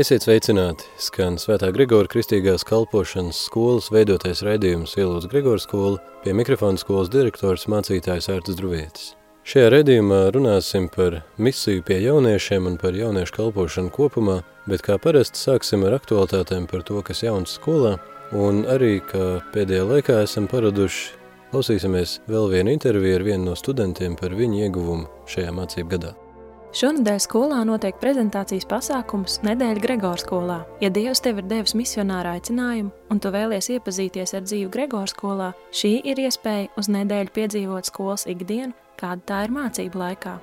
Esiet sveicināti! Skan Svētā Gregora Kristīgās kalpošanas skolas veidotais raidījums Ielūdz Gregora skola pie mikrofona skolas direktors mācītājs Ārtas Druvietis. Šajā raidījumā runāsim par misiju pie jauniešiem un par jauniešu kalpošanu kopumā, bet kā parasti sāksim ar aktualitātēm par to, kas jauns skolā, un arī, kā pēdējā laikā esam paraduši, klausīsimies vēl vienu interviju ar vienu no studentiem par viņu ieguvumu šajā mācību gadā. Šonadēļ skolā notiek prezentācijas pasākums Nedēļa Gregora skolā. Ja Dievs tev ir devis misionāru aicinājumu un tu vēlies iepazīties ar dzīvi Gregora skolā, šī ir iespēja uz nedēļu piedzīvot skolas ikdienu, kāda tā ir mācību laikā.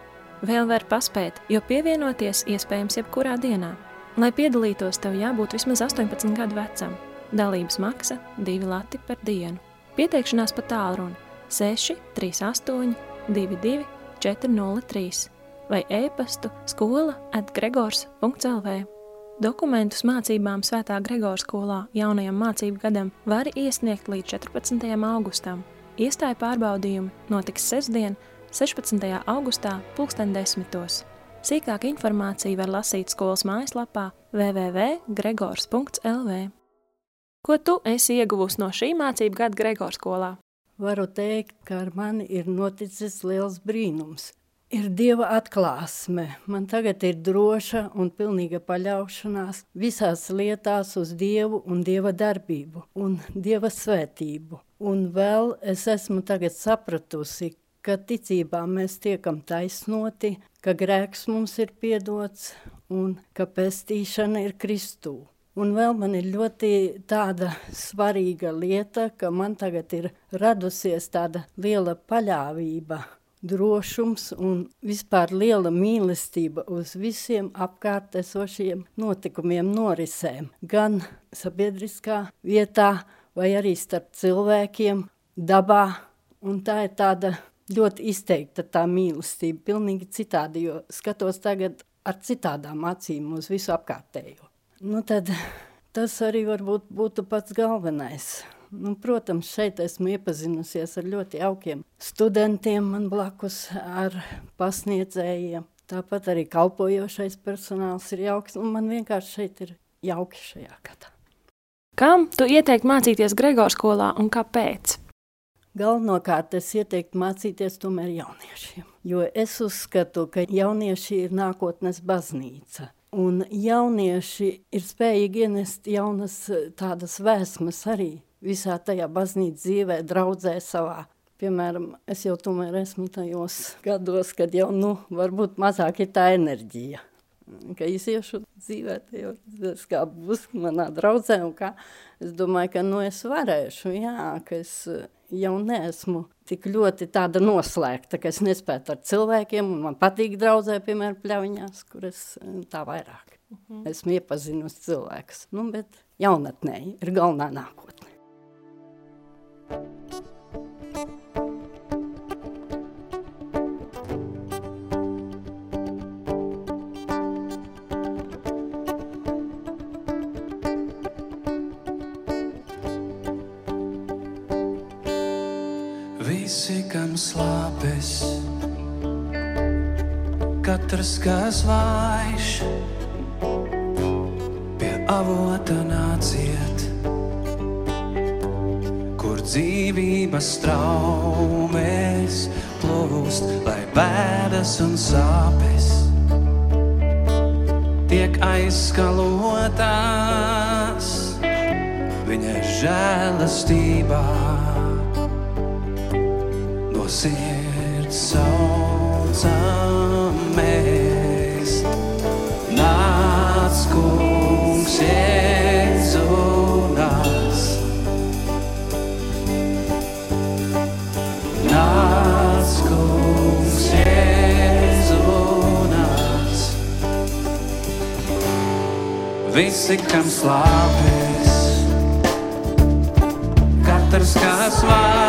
Vēl var paspēt, jo pievienoties iespējams jebkurā dienā. Lai piedalītos, tev jābūt vismaz 18 gadu vecam. Dalības maksa 2 lati par dienu. Pieteikšanās pa tālruni 6 38 22 403 vai e-pastu skola at gregors.lv. Dokumentus mācībām Svētā Gregora skolā jaunajam mācību gadam var iesniegt līdz 14. augustam. Iestāja pārbaudījumi notiks sestdien, 16. augustā, 2010. Sīkāka informācija var lasīt skolas mājaslapā www.gregors.lv. Ko tu esi ieguvusi no šī mācību gada Gregora skolā? Varu teikt, ka ar mani ir noticis liels brīnums ir Dieva atklāsme. Man tagad ir droša un pilnīga paļaušanās visās lietās uz Dievu un Dieva darbību un Dieva svētību. Un vēl es esmu tagad sapratusi, ka ticībā mēs tiekam taisnoti, ka grēks mums ir piedots un ka pestīšana ir Kristū. Un vēl man ir ļoti tāda svarīga lieta, ka man tagad ir radusies tāda liela paļāvība drošums un vispār liela mīlestība uz visiem apkārt esošiem notikumiem, norisēm. Gan sabiedriskā vietā, vai arī starp cilvēkiem, dabā. Un tā ir tāda ļoti izteikta tā mīlestība, pilnīgi citādi, jo skatos tagad ar citādām acīm uz visu apkārtējo. Nu tad tas arī varbūt būtu pats galvenais. Nu, protams, šeit esmu iepazinusies ar ļoti jaukiem studentiem man blakus, ar pasniedzējiem. Tāpat arī kalpojošais personāls ir jauks, un man vienkārši šeit ir jauki šajā gadā. Kam tu ieteiktu mācīties Gregora skolā un kāpēc? Galvenokārt es ieteiktu mācīties tomēr jauniešiem, jo es uzskatu, ka jaunieši ir nākotnes baznīca. Un jaunieši ir spējīgi ienest jaunas tādas vēsmas arī visā tajā baznīcas dzīvē, draudzē savā. Piemēram, es jau tomēr esmu tajos gados, kad jau, nu, varbūt mazāk ir tā enerģija. Ka iziešu dzīvē, redzēs, kā būs manā draudzē un kā. Es domāju, ka, nu, es varēšu, jā, ka es jau neesmu tik ļoti tāda noslēgta, ka es nespētu ar cilvēkiem, un man patīk draudzē, piemēram, pļaviņās, kur es tā vairāk. Mhm. -huh. Esmu iepazinusi cilvēkus, nu, bet jaunatnē ir galvenā nākotne. Visi, kam slāpes, katrs, kas vājš, pie avota nāciet dzīvības traumēs plūst, lai bēdas un sāpes tiek aizskalotas viņa žēlastībā. No sirds saucam visi, kam slāpēs, katrs kas vājš,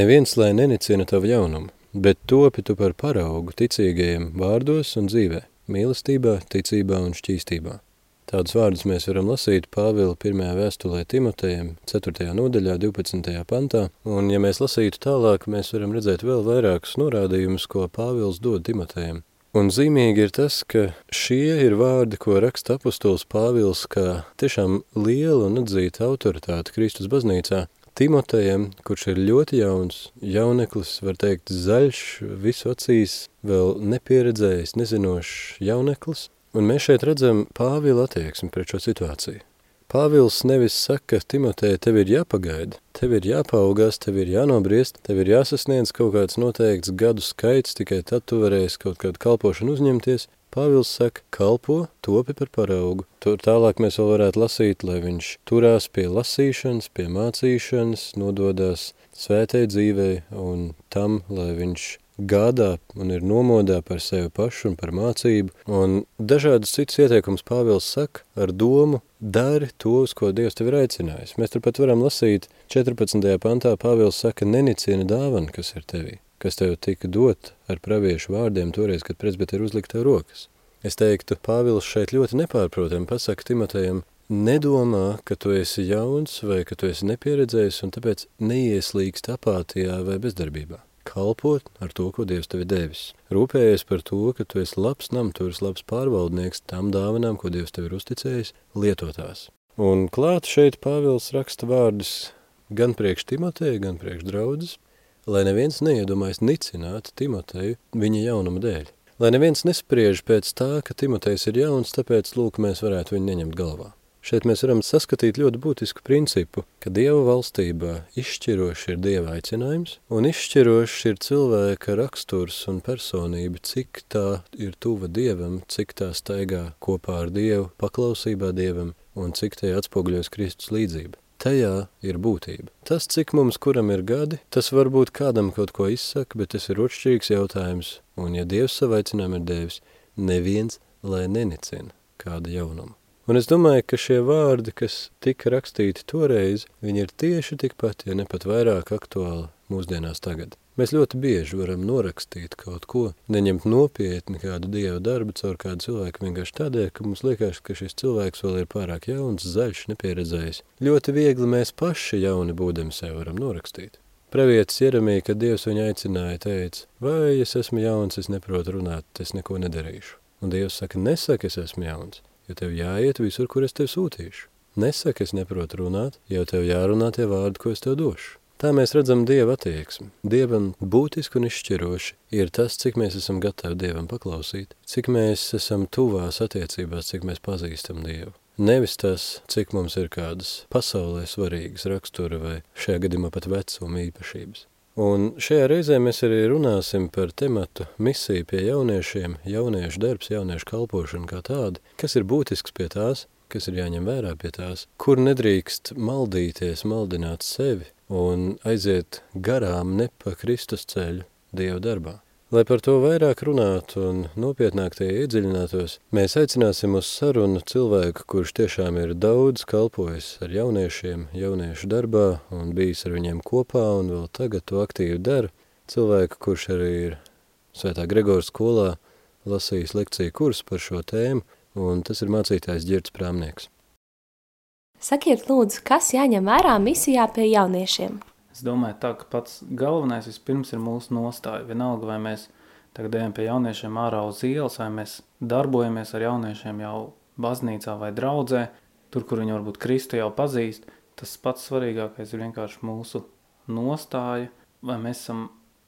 Neviens, lai nenicina tavu jaunumu, bet topi tu par paraugu ticīgajiem vārdos un dzīvē, mīlestībā, ticībā un šķīstībā. Tādus vārdus mēs varam lasīt Pāvila pirmajā vēstulē Timotejam, 4. nodaļā, 12. pantā, un ja mēs lasītu tālāk, mēs varam redzēt vēl vairākus norādījumus, ko Pāvils dod Timotejam. Un zīmīgi ir tas, ka šie ir vārdi, ko raksta apustuls Pāvils, kā tiešām liela un atzīta autoritāte Kristus baznīcā, Timotejam, kurš ir ļoti jauns, jauneklis, var teikt, zaļš, visu acīs, vēl nepieredzējis, nezinošs jauneklis, Un mēs šeit redzam Pāvila attieksmi pret šo situāciju. Pāvils nevis saka, Timotē, tev ir jāpagaida, tev ir jāpaugās, tev ir jānobriest, tev ir jāsasniedz kaut kāds noteikts gadu skaits, tikai tad tu varēsi kaut kādu kalpošanu uzņemties. Pāvils saka, kalpo, topi par paraugu. Tur tālāk mēs vēl varētu lasīt, lai viņš turās pie lasīšanas, pie mācīšanas, nododās svētē dzīvē un tam, lai viņš gādā un ir nomodā par sevi pašu un par mācību, un dažādas citas ieteikums Pāvils saka ar domu, dari to, uz ko Dievs tev ir aicinājis. Mēs turpat varam lasīt 14. pantā Pāvils saka, nenicina dāvana, kas ir tevī, kas tev tika dot ar praviešu vārdiem toreiz, kad presbiteri uzlikt tev rokas. Es teiktu, Pāvils šeit ļoti nepārprotam pasaka Timotejam, nedomā, ka tu esi jauns vai ka tu esi nepieredzējis un tāpēc neieslīgst apātijā vai bezdarbībā kalpot ar to, ko Dievs tev ir devis. Rūpējies par to, ka tu esi labs namturis, labs pārvaldnieks tam dāvanām, ko Dievs tev ir uzticējis, lietotās. Un klāt šeit Pāvils raksta vārdus gan priekš Timoteja, gan priekš draudzes, lai neviens neiedomājas nicināt Timoteju viņa jaunuma dēļ. Lai neviens nespriež pēc tā, ka Timotejs ir jauns, tāpēc lūk, mēs varētu viņu neņemt galvā. Šeit mēs varam saskatīt ļoti būtisku principu, ka Dieva valstībā izšķiroši ir Dieva aicinājums, un izšķiroši ir cilvēka raksturs un personība, cik tā ir tuva Dievam, cik tā staigā kopā ar Dievu, paklausībā Dievam, un cik tajā atspoguļojas Kristus līdzība. Tajā ir būtība. Tas, cik mums kuram ir gadi, tas varbūt kādam kaut ko izsaka, bet tas ir otršķirīgs jautājums, un ja Dievs savu aicinājumu ir devis, neviens, lai nenicina kāda jaunuma. Un es domāju, ka šie vārdi, kas tika rakstīti toreiz, viņi ir tieši tikpat, ja ne pat vairāk aktuāli mūsdienās tagad. Mēs ļoti bieži varam norakstīt kaut ko, neņemt nopietni kādu dievu darbu caur kādu cilvēku vienkārši tādēļ, ka mums liekas, ka šis cilvēks vēl ir pārāk jauns, zaļš, nepieredzējis. Ļoti viegli mēs paši jauni būdami sev varam norakstīt. Pravietis Jeremija, kad Dievs viņu aicināja, teica, vai es esmu jauns, es neprotu runāt, es neko nedarīšu. Un Dievs saka, nesaka, es esmu jauns jo tev jāiet visur, kur es tev sūtīšu. Nesaka, es neprotu runāt, jo tev jārunā tie vārdi, ko es tev došu. Tā mēs redzam Dieva attieksmi. Dievam būtiski un izšķiroši ir tas, cik mēs esam gatavi Dievam paklausīt, cik mēs esam tuvās attiecībās, cik mēs pazīstam Dievu. Nevis tas, cik mums ir kādas pasaulē svarīgas rakstura vai šajā gadījumā pat vecuma īpašības. Un šajā reizē mēs arī runāsim par tematu misiju pie jauniešiem, jauniešu darbs, jauniešu kalpošana kā tāda, kas ir būtisks pie tās, kas ir jāņem vērā pie tās, kur nedrīkst maldīties, maldināt sevi un aiziet garām ne pa Kristus ceļu Dieva darbā. Lai par to vairāk runātu un nopietnāk tie iedziļinātos, mēs aicināsim uz sarunu cilvēku, kurš tiešām ir daudz kalpojis ar jauniešiem, jauniešu darbā un bijis ar viņiem kopā un vēl tagad to aktīvi dara. Cilvēku, kurš arī ir Svētā Gregora skolā lasījis lekciju kursu par šo tēmu, un tas ir mācītājs Ģirds Prāmnieks. Sakiet lūdzu, kas jāņem vērā misijā pie jauniešiem? Es domāju, tā, ka pats galvenais vispirms ir mūsu nostāja. Vienalga, vai mēs tagad ejam pie jauniešiem ārā uz ielas, vai mēs darbojamies ar jauniešiem jau baznīcā vai draudzē, tur, kur viņi varbūt Kristu jau pazīst, tas pats svarīgākais ir vienkārši mūsu nostāja, vai mēs esam,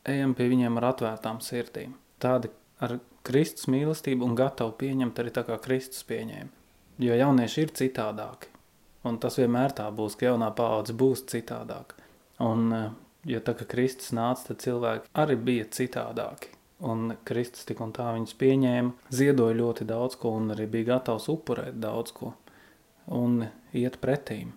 ejam pie viņiem ar atvērtām sirdīm. Tādi ar Kristus mīlestību un gatavu pieņemt arī tā kā Kristus pieņēma. Jo jaunieši ir citādāki. Un tas vienmēr tā būs, ka jaunā paudze būs citādāka. Un, eh, jo tā, ka Kristus nāca, tad cilvēki arī bija citādāki. Un Kristus tik un tā viņus pieņēma, ziedoja ļoti daudz ko un arī bija gatavs upurēt daudz ko. Un iet pretīm,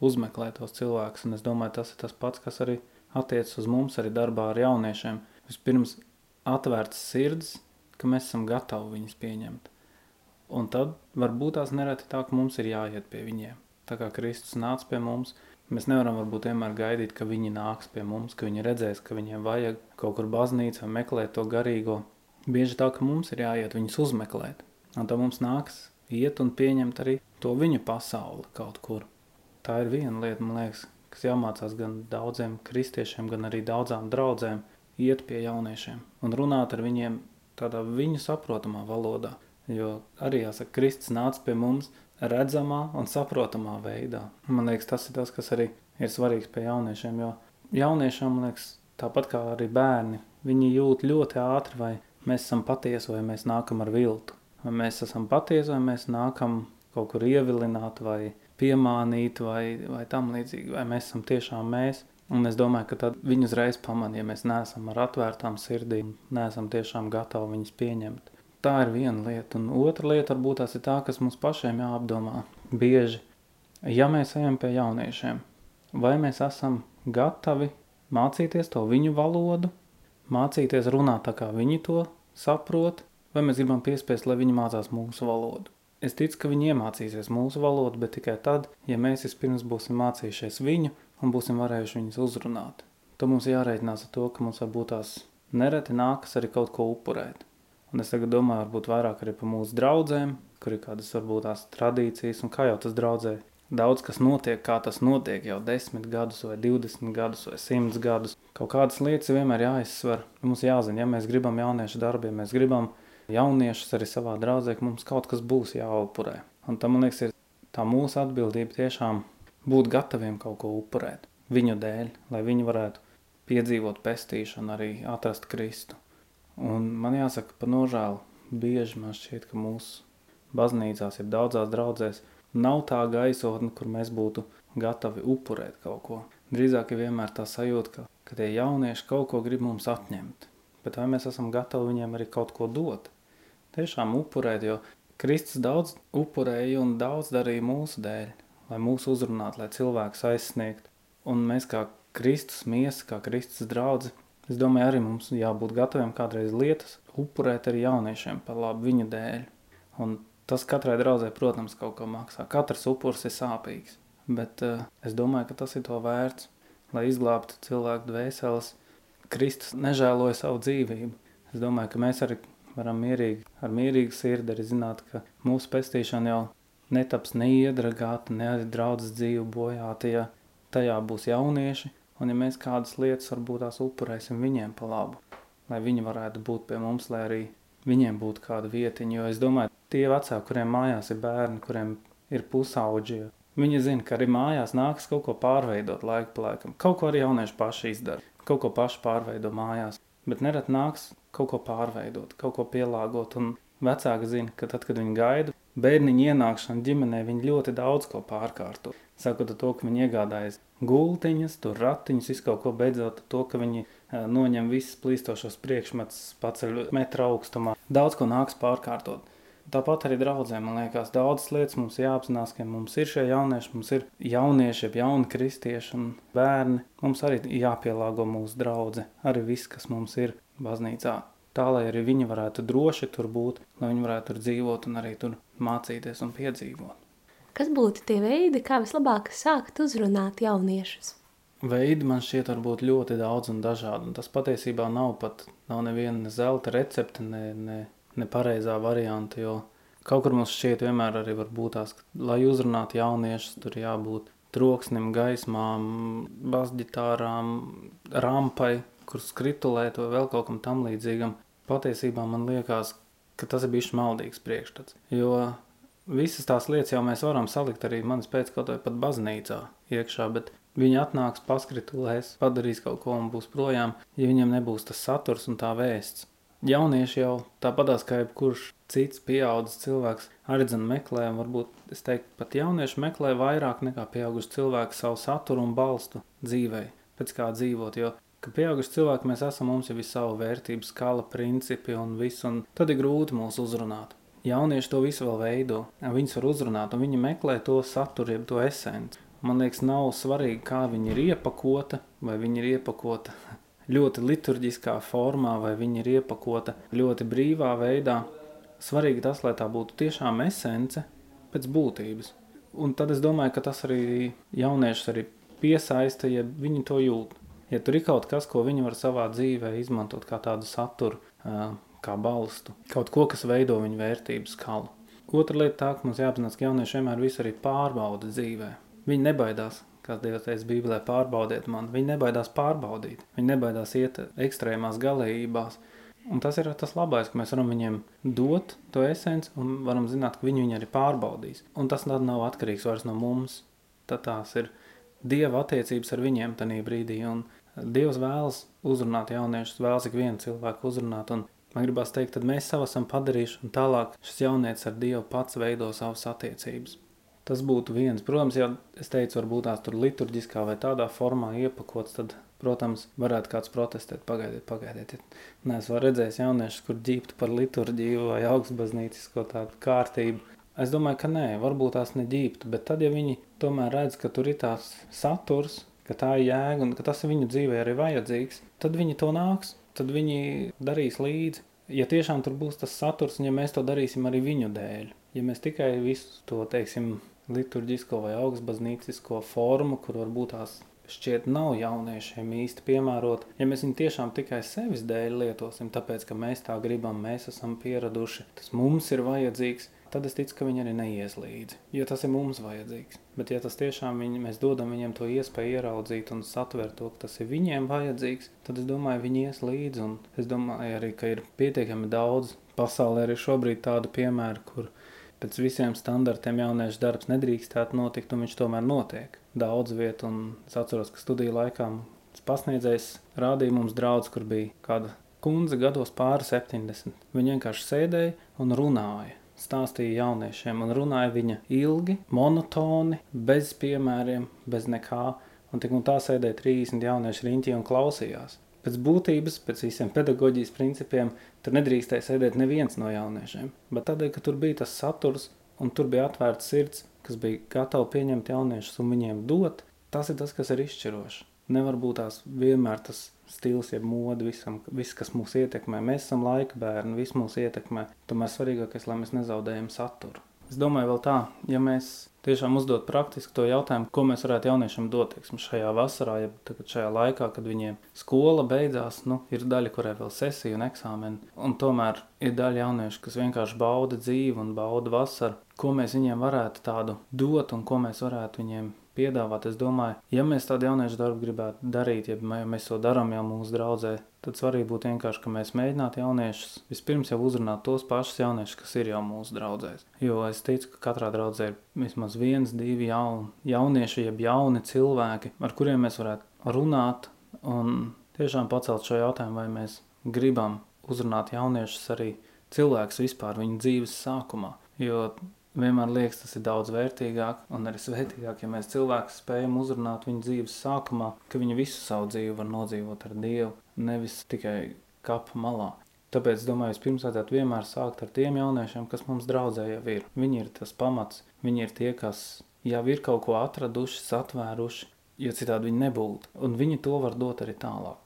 uzmeklēt tos cilvēkus. Un es domāju, tas ir tas pats, kas arī attiec uz mums arī darbā ar jauniešiem. Vispirms atvērts sirds, ka mēs esam gatavi viņus pieņemt. Un tad varbūt tās nereti tā, ka mums ir jāiet pie viņiem. Tā kā Kristus nāca pie mums, Mēs nevaram varbūt vienmēr gaidīt, ka viņi nāks pie mums, ka viņi redzēs, ka viņiem vajag kaut kur baznīcā meklēt to garīgo. Bieži tā, ka mums ir jāiet viņus uzmeklēt. Un tad mums nāks iet un pieņemt arī to viņu pasauli kaut kur. Tā ir viena lieta, man liekas, kas jāmācās gan daudziem kristiešiem, gan arī daudzām draudzēm iet pie jauniešiem un runāt ar viņiem tādā viņu saprotamā valodā. Jo arī jāsaka, Kristus nāca pie mums redzamā un saprotamā veidā. Man liekas, tas ir tas, kas arī ir svarīgs pie jauniešiem, jo jauniešiem, man liekas, tāpat kā arī bērni, viņi jūt ļoti ātri, vai mēs esam patiesi, vai mēs nākam ar viltu. Vai mēs esam patiesi, vai mēs nākam kaut kur ievilināt, vai piemānīt, vai, vai tam līdzīgi, vai mēs esam tiešām mēs. Un es domāju, ka tad viņi uzreiz pamanīja, ja mēs neesam ar atvērtām sirdīm, neesam tiešām gatavi viņus pieņemt. Tā ir viena lieta. Un otra lieta varbūt tās ir tā, kas mums pašiem jāapdomā bieži. Ja mēs ejam pie jauniešiem, vai mēs esam gatavi mācīties to viņu valodu, mācīties runāt tā, kā viņi to saprot, vai mēs gribam piespiest, lai viņi mācās mūsu valodu. Es ticu, ka viņi iemācīsies mūsu valodu, bet tikai tad, ja mēs vispirms būsim mācījušies viņu un būsim varējuši viņus uzrunāt. Tad mums jārēķinās ar to, ka mums varbūt tās nereti nākas arī kaut ko upurēt. Un es domāju, varbūt vairāk arī par mūsu draugiem, kur ir kādas varbūt tās tradīcijas, un kā jau tas draudzē. Daudz kas notiek, kā tas notiek jau 10 gadus, vai 20 gadus, vai 100 gadus. Kaut kādas lietas vienmēr jāizsver. Mums jāzina, ja mēs gribam jauniešu darbu, ja mēs gribam jauniešus arī savā draudzē, ka mums kaut kas būs jāupurē. Un tam, man liekas, ir tā mūsu atbildība tiešām būt gataviem kaut ko upurēt viņu dēļ, lai viņi varētu piedzīvot pestīšanu, arī atrast Kristu. Un man jāsaka, pa nožēlu, bieži man šķiet, ka mūsu baznīcās ir daudzās draudzēs, nav tā gaisotne, kur mēs būtu gatavi upurēt kaut ko. Drīzāk ir vienmēr tā sajūta, ka, ka tie jaunieši kaut ko grib mums atņemt. Bet vai mēs esam gatavi viņiem arī kaut ko dot? Tiešām upurēt, jo Kristus daudz upurēja un daudz darīja mūsu dēļ, lai mūs uzrunātu, lai cilvēks aizsniegtu. Un mēs kā Kristus miesa, kā Kristus draudzi, es domāju, arī mums jābūt gataviem kādreiz lietas upurēt arī jauniešiem par labu viņu dēļ. Un tas katrai draudzē, protams, kaut ko maksā. Katrs upurs ir sāpīgs, bet uh, es domāju, ka tas ir to vērts, lai izglābtu cilvēku dvēseles. Kristus nežēloja savu dzīvību. Es domāju, ka mēs arī varam mierīgi, ar mierīgu sirdi arī zināt, ka mūsu pestīšana jau netaps neiedragāta, ne arī draudzes dzīve bojāta, ja tajā būs jaunieši, un ja mēs kādas lietas varbūt tās upurēsim viņiem pa labu, lai viņi varētu būt pie mums, lai arī viņiem būtu kāda vietiņa, jo es domāju, tie vecāki, kuriem mājās ir bērni, kuriem ir pusauģi, viņi zina, ka arī mājās nāks kaut ko pārveidot laiku pa laikam. Kaut ko arī jaunieši paši izdara, kaut ko paši pārveido mājās, bet nerad nāks kaut ko pārveidot, kaut ko pielāgot, un vecāki zina, ka tad, kad viņi gaida bērniņu ienākšanu ģimenē, viņi ļoti daudz ko pārkārto. Sakot to, ka viņi iegādājas gultiņas, tur ratiņus, visu kaut ko beidzot to, ka viņi noņem visus plīstošos priekšmetus, paceļ metra augstumā. Daudz ko nāks pārkārtot. Tāpat arī draudzēm, man liekas, daudzas lietas mums jāapzinās, ka mums ir šie jaunieši, mums ir jaunieši, jauni kristieši un bērni. Mums arī jāpielāgo mūsu draudze, arī viss, kas mums ir baznīcā. Tā, lai arī viņi varētu droši tur būt, lai viņi varētu tur dzīvot un arī tur mācīties un piedzīvot. Kas būtu tie veidi, kā vislabāk sākt uzrunāt jauniešus? Veidi man šķiet var būt ļoti daudz un dažādi, un tas patiesībā nav pat, nav neviena ne zelta recepte, ne, ne, ne pareizā varianta, jo kaut kur mums šķiet vienmēr arī var būt tās, ka, lai uzrunātu jauniešus, tur jābūt troksnim, gaismām, basģitārām, rampai, kur skritulēt vai vēl kaut kam tam līdzīgam. Patiesībā man liekas, ka tas ir bijis maldīgs priekšstats, jo visas tās lietas jau mēs varam salikt arī manis pēc kaut vai pat baznīcā iekšā, bet Viņi atnāks, paskritulēs, padarīs kaut ko un būs projām, ja viņiem nebūs tas saturs un tā vēsts. Jaunieši jau tāpatās kā jebkurš cits pieaudzis cilvēks arī dzen meklē, un varbūt es teiktu, pat jaunieši meklē vairāk nekā pieauguši cilvēki savu saturu un balstu dzīvei, pēc kā dzīvot, jo ka pieauguši cilvēki mēs esam, mums jau ir savu vērtību skala, principi un visu, un tad ir grūti mūs uzrunāt. Jaunieši to visu vēl veido, viņus var uzrunāt, un viņi meklē to saturu, to esenci. Man liekas, nav svarīgi, kā viņi ir iepakota, vai viņi ir iepakota ļoti liturģiskā formā, vai viņi ir iepakota ļoti brīvā veidā. Svarīgi tas, lai tā būtu tiešām esence pēc būtības. Un tad es domāju, ka tas arī jauniešus arī piesaista, ja viņi to jūt. Ja tur ir kaut kas, ko viņi var savā dzīvē izmantot kā tādu saturu, kā balstu, kaut ko, kas veido viņu vērtību skalu. Otra lieta tā, ka mums jāapzinās, ka jaunieši vienmēr visu arī pārbauda dzīvē. Viņi nebaidās, kā Dievs teica Bībelē, pārbaudiet man. Viņi nebaidās pārbaudīt, viņi nebaidās iet ekstrēmās galējībās. Un tas ir tas labais, ka mēs varam viņiem dot to esenci un varam zināt, ka viņi viņu arī pārbaudīs. Un tas nav atkarīgs vairs no mums. Tad tās ir Dieva attiecības ar viņiem tajā brīdī. Un Dievs vēlas uzrunāt jauniešus, vēlas ik vienu cilvēku uzrunāt. Un man gribās teikt, tad mēs savu esam padarījuši, un tālāk šis jaunietis ar Dievu pats veido savas attiecības. Tas būtu viens. Protams, ja es teicu, varbūt tās tur liturģiskā vai tādā formā iepakots, tad, protams, varētu kāds protestēt, pagaidiet, pagaidiet. Ja neesmu redzējis jauniešus, kur ģīptu par liturģiju vai augstbaznīcisko tādu kārtību. Es domāju, ka nē, varbūt tās neģīptu, bet tad, ja viņi tomēr redz, ka tur ir tās saturs, ka tā ir jēga un ka tas viņu dzīvē arī vajadzīgs, tad viņi to nāks, tad viņi darīs līdzi. Ja tiešām tur būs tas saturs, un ja mēs to darīsim arī viņu dēļ, ja mēs tikai visu to, teiksim, liturģisko vai augstbaznīcisko formu, kur varbūt tās šķiet nav jauniešiem īsti piemērot, ja mēs viņu tiešām tikai sevis dēļ lietosim, tāpēc, ka mēs tā gribam, mēs esam pieraduši, tas mums ir vajadzīgs, tad es ticu, ka viņi arī neies līdzi, jo tas ir mums vajadzīgs. Bet ja tas tiešām viņi, mēs dodam viņiem to iespēju ieraudzīt un satvert to, ka tas ir viņiem vajadzīgs, tad es domāju, viņi ies līdzi. Un es domāju arī, ka ir pietiekami daudz pasaulē arī šobrīd tādu piemēru, kur pēc visiem standartiem jauniešu darbs nedrīkstētu notikt, un viņš tomēr notiek. Daudz vietu, es atceros, ka studiju laikā pasniedzējs rādīja mums draudz, kur bija kāda kundze gados pāri 70. Viņa vienkārši sēdēja un runāja stāstīja jauniešiem un runāja viņa ilgi, monotoni, bez piemēriem, bez nekā. Un tik un tā sēdēja 30 jaunieši riņķī un klausījās. Pēc būtības, pēc visiem pedagoģijas principiem, tur nedrīkstēja sēdēt neviens no jauniešiem. Bet tādēļ, ka tur bija tas saturs un tur bija atvērts sirds, kas bija gatava pieņemt jauniešus un viņiem dot, tas ir tas, kas ir izšķiroši. Nevar būt tās vienmēr tas stils, jeb moda, visam, viss, kas mūs ietekmē. Mēs esam laika bērni, viss mūs ietekmē. Tomēr svarīgākais, lai mēs nezaudējam saturu. Es domāju, vēl tā, ja mēs tiešām uzdot praktiski to jautājumu, ko mēs varētu jauniešiem dot, teiksim, šajā vasarā, ja šajā laikā, kad viņiem skola beidzās, nu, ir daļa, kurai vēl sesija un eksāmeni, un tomēr ir daļa jauniešu, kas vienkārši bauda dzīvi un bauda vasaru, ko mēs viņiem varētu tādu dot un ko mēs varētu viņiem piedāvāt. Es domāju, ja mēs tādu jauniešu darbu gribētu darīt, ja mēs to darām jau mūsu draudzē, tad svarīgi būtu vienkārši, ka mēs mēģinātu jauniešus vispirms jau uzrunāt tos pašus jauniešus, kas ir jau mūsu draudzēs. Jo es ticu, ka katrā draudzē ir vismaz viens, divi jauni, jaunieši, jeb jauni cilvēki, ar kuriem mēs varētu runāt un tiešām pacelt šo jautājumu, vai mēs gribam uzrunāt jauniešus arī cilvēkus vispār viņa dzīves sākumā. Jo vienmēr liekas, tas ir daudz vērtīgāk un arī svētīgāk, ja mēs cilvēkus spējam uzrunāt viņu dzīves sākumā, ka viņi visu savu dzīvi var nodzīvot ar Dievu, nevis tikai kapa malā. Tāpēc, domāju, vispirms vajadzētu vienmēr sākt ar tiem jauniešiem, kas mums draudzē jau ir. Viņi ir tas pamats, viņi ir tie, kas jau ir kaut ko atraduši, satvēruši, jo citādi viņi nebūtu. Un viņi to var dot arī tālāk.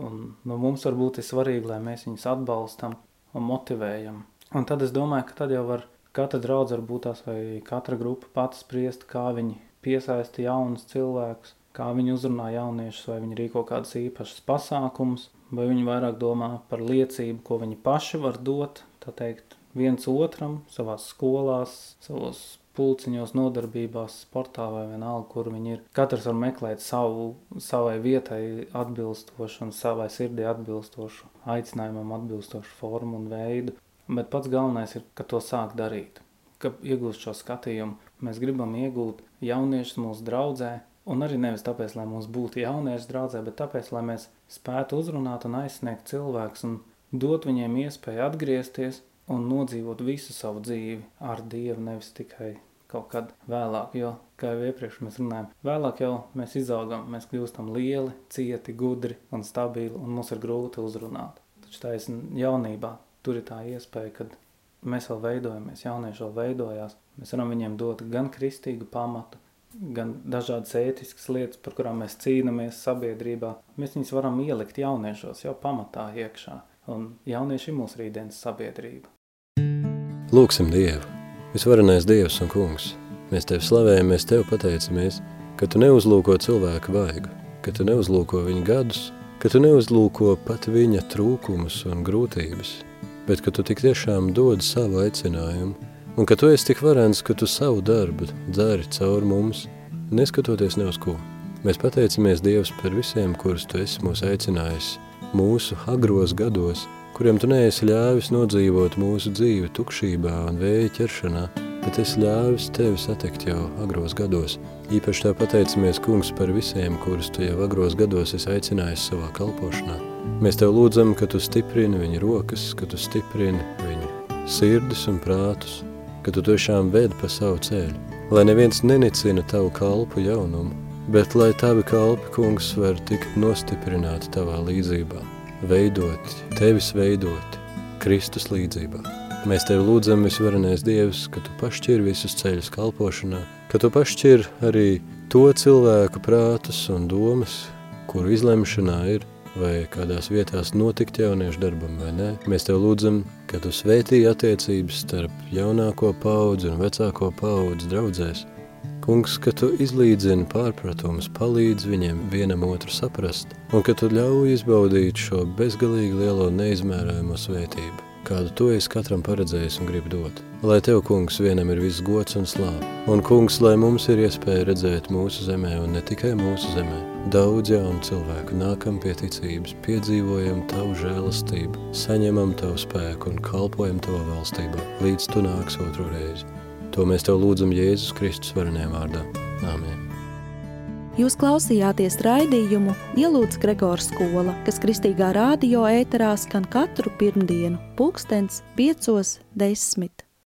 Un nu, mums varbūt ir svarīgi, lai mēs viņus atbalstam un motivējam. Un tad es domāju, ka tad jau var Katra draudze var būt tās vai katra grupa pats spriest, kā viņi piesaista jaunus cilvēkus, kā viņi uzrunā jauniešus, vai viņi rīko kādas īpašas pasākumus, vai viņi vairāk domā par liecību, ko viņi paši var dot, tā teikt, viens otram, savās skolās, savos pulciņos, nodarbībās, sportā vai vienalga, kur viņi ir. Katrs var meklēt savu, savai vietai atbilstošu un savai sirdī atbilstošu, aicinājumam atbilstošu formu un veidu. Bet pats galvenais ir, ka to sāk darīt. Ka iegūst šo skatījumu, mēs gribam iegūt jauniešus mūsu draudzē, un arī nevis tāpēc, lai mums būtu jaunieši draudzē, bet tāpēc, lai mēs spētu uzrunāt un aizsniegt cilvēkus un dot viņiem iespēju atgriezties un nodzīvot visu savu dzīvi ar Dievu, nevis tikai kaut kad vēlāk, jo, kā jau iepriekš mēs runājam, vēlāk jau mēs izaugam, mēs kļūstam lieli, cieti, gudri un stabili, un mums ir grūti uzrunāt. Taču tā ir jaunībā, tur ir tā iespēja, kad mēs vēl veidojamies, jaunieši vēl veidojās. Mēs varam viņiem dot gan kristīgu pamatu, gan dažādas ētiskas lietas, par kurām mēs cīnāmies sabiedrībā. Mēs viņus varam ielikt jauniešos jau pamatā iekšā. Un jaunieši ir mūsu rītdienas sabiedrība. Lūksim Dievu! Visvarenais Dievs un Kungs! Mēs Tevi slavējam, mēs Tev pateicamies, ka tu neuzlūko cilvēku vaigu, ka tu neuzlūko viņa gadus, ka tu neuzlūko pat viņa trūkumus un grūtības, bet ka tu tik tiešām dod savu aicinājumu, un ka tu esi tik varens, ka tu savu darbu dari caur mums, neskatoties ne uz ko. Mēs pateicamies Dievs par visiem, kurus tu esi mūs aicinājis, mūsu agros gados, kuriem tu neesi ļāvis nodzīvot mūsu dzīvi tukšībā un vēja ķeršanā, bet es ļāvis tevi satikt jau agros gados. Īpaši tā pateicamies, kungs, par visiem, kurus tu jau agros gados esi aicinājis savā kalpošanā. Mēs tev lūdzam, ka tu stiprini viņu rokas, ka tu stiprini viņu sirdis un prātus, ka tu tiešām ved pa savu ceļu, lai neviens nenicina tavu kalpu jaunumu, bet lai tavi kalpi, kungs, var tikt nostiprināti tavā līdzībā veidot, tevis veidot Kristus līdzībā. Mēs tevi lūdzam, visvarenais Dievs, ka tu pašķir visus ceļus kalpošanā, ka tu pašķir arī to cilvēku prātus un domas, kuru izlemšanā ir, vai kādās vietās notikt jauniešu darbam vai nē. Mēs tev lūdzam, ka tu svētī attiecības starp jaunāko paudzi un vecāko paudzi draudzēs, Kungs, ka tu izlīdzini pārpratumus, palīdz viņiem vienam otru saprast, un ka tu ļauj izbaudīt šo bezgalīgi lielo neizmērājumu svētību, kādu tu esi katram paredzējis un grib dot. Lai tev, kungs, vienam ir viss gods un slāva, un kungs, lai mums ir iespēja redzēt mūsu zemē, un ne tikai mūsu zemē, daudz jaunu cilvēku nākam pie ticības, piedzīvojam tavu žēlastību, saņemam tavu spēku un kalpojam tavu valstībā, līdz tu nāks otru reizi. To mēs tev lūdzam Jēzus Kristus varenajā vārdā. Āmen. Jūs klausījāties raidījumu Ielūdz Gregors skola, kas kristīgā rādio ēterā skan katru pirmdienu, pulkstens piecos desmit.